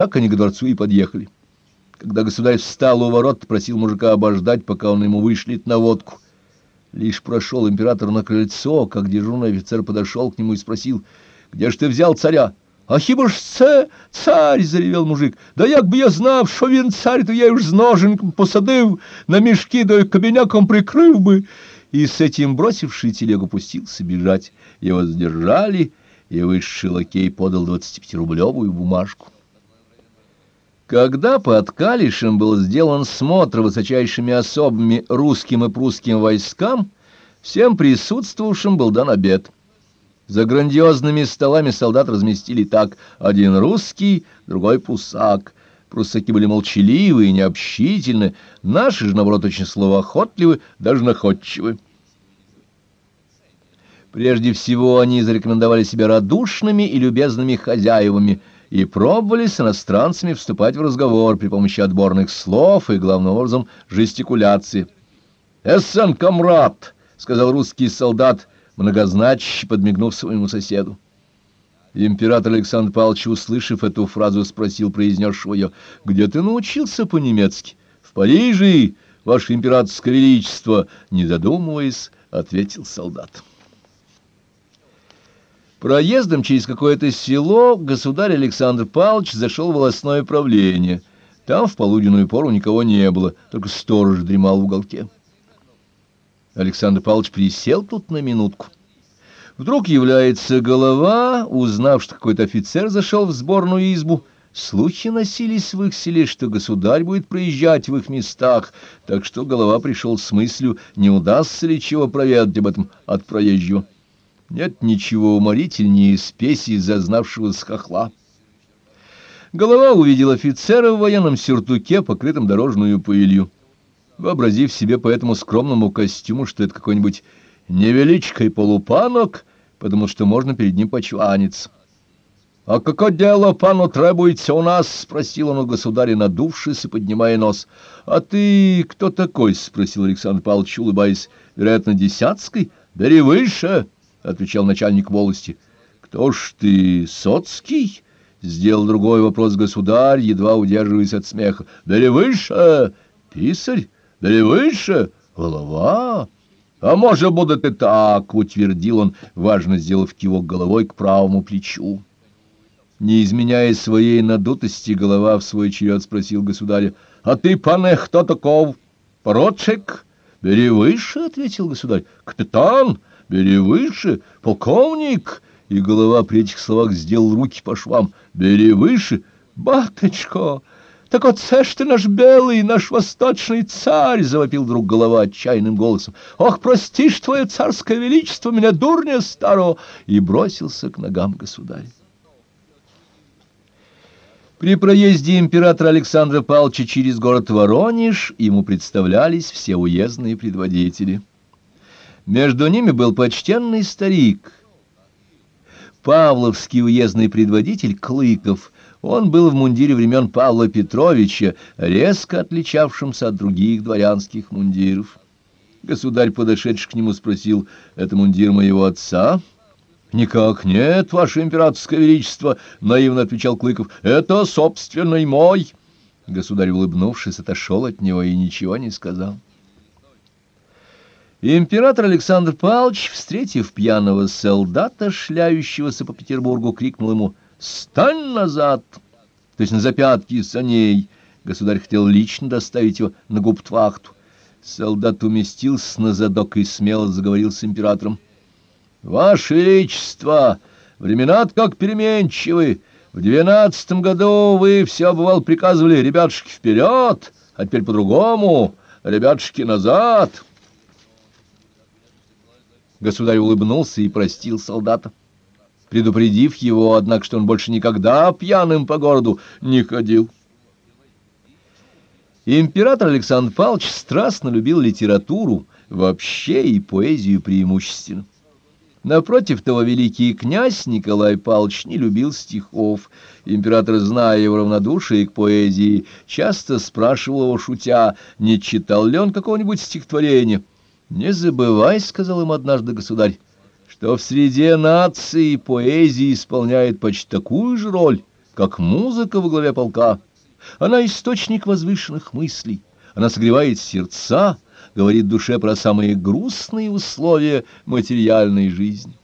Так они к дворцу и подъехали. Когда государь встал у ворот, просил мужика обождать, пока он ему вышлет на водку. Лишь прошел император на крыльцо, как дежурный офицер подошел к нему и спросил, «Где ж ты взял царя?» «А царь?» — заревел мужик. «Да як би я знав, що він царь, то я уж з ноженком посадив, на мешки, да кабиняком прикрыл бы». И с этим бросивший телегу пустился бежать. Его задержали, и высший лакей подал двадцатипятирублевую бумажку. Когда под Калишем был сделан смотр высочайшими особами русским и прусским войскам, всем присутствовавшим был дан обед. За грандиозными столами солдат разместили так: один русский, другой прусак. Прусаки были молчаливы и необщительны, наши же, наоборот, очень словоохотливы, даже находчивы. Прежде всего они зарекомендовали себя радушными и любезными хозяевами — и пробовали с иностранцами вступать в разговор при помощи отборных слов и, главным образом, жестикуляции. «Эссен, комрад!» — сказал русский солдат, многозначно подмигнув своему соседу. Император Александр Павлович, услышав эту фразу, спросил произнесшего ее, «Где ты научился по-немецки?» «В Париже, ваше императорское величество!» Не задумываясь, ответил солдат. Проездом через какое-то село государь Александр Павлович зашел в волосное правление. Там в полуденную пору никого не было, только сторож дремал в уголке. Александр Павлович присел тут на минутку. Вдруг является голова, узнав, что какой-то офицер зашел в сборную избу. Слухи носились в их селе, что государь будет проезжать в их местах, так что голова пришел с мыслью, не удастся ли чего проведать об этом от проезжего. Нет ничего уморительнее спеси зазнавшегося хохла. Голова увидел офицера в военном сюртуке, покрытом дорожную пылью. Вообразив себе по этому скромному костюму, что это какой-нибудь невеличкой и полупанок, потому что можно перед ним почваниться. «А какое дело пану требуется у нас?» — спросил он у государя, надувшись и поднимая нос. «А ты кто такой?» — спросил Александр Павлович, улыбаясь. «Вероятно, Десятский? Бери выше!» — отвечал начальник волости. — Кто ж ты, Соцкий? — сделал другой вопрос государь, едва удерживаясь от смеха. — Бери выше, писарь, бери выше, голова. — А может, будет и так, — утвердил он, важно сделав кивок головой к правому плечу. Не изменяя своей надутости, голова в свой черед спросил государя. — А ты, пане, кто таков? — Породчик? — Бери выше, — ответил государь. — Капитан? — Бери выше, полковник!» И голова при этих словах сделал руки по швам. «Бери выше, баточко!» «Так вот, сэш ты наш белый, наш восточный царь!» — завопил вдруг голова отчаянным голосом. «Ох, простишь твое царское величество, меня дурня старого!» И бросился к ногам государя. При проезде императора Александра Павловича через город Воронеж ему представлялись все уездные предводители. Между ними был почтенный старик, Павловский уездный предводитель Клыков. Он был в мундире времен Павла Петровича, резко отличавшимся от других дворянских мундиров. Государь, подошедший к нему, спросил, «Это мундир моего отца?» «Никак нет, ваше императорское величество», — наивно отвечал Клыков, — «это собственный мой». Государь, улыбнувшись, отошел от него и ничего не сказал. Император Александр Павлович, встретив пьяного солдата, шляющегося по Петербургу, крикнул ему «Стань назад!» то есть на запятки саней. Государь хотел лично доставить его на губтвахту. Солдат уместился на задок и смело заговорил с императором. «Ваше Величество, времена как переменчивы. В двенадцатом году вы все, бывал, приказывали ребятушки вперед, а теперь по-другому, ребятушки назад». Государь улыбнулся и простил солдата, предупредив его, однако, что он больше никогда пьяным по городу не ходил. Император Александр Павлович страстно любил литературу вообще и поэзию преимущественно. Напротив того, великий князь Николай Павлович не любил стихов. Император, зная его равнодушие к поэзии, часто спрашивал его, шутя, не читал ли он какого-нибудь стихотворения. «Не забывай, — сказал им однажды государь, — что в среде нации поэзия исполняет почти такую же роль, как музыка во главе полка. Она источник возвышенных мыслей, она согревает сердца, говорит душе про самые грустные условия материальной жизни.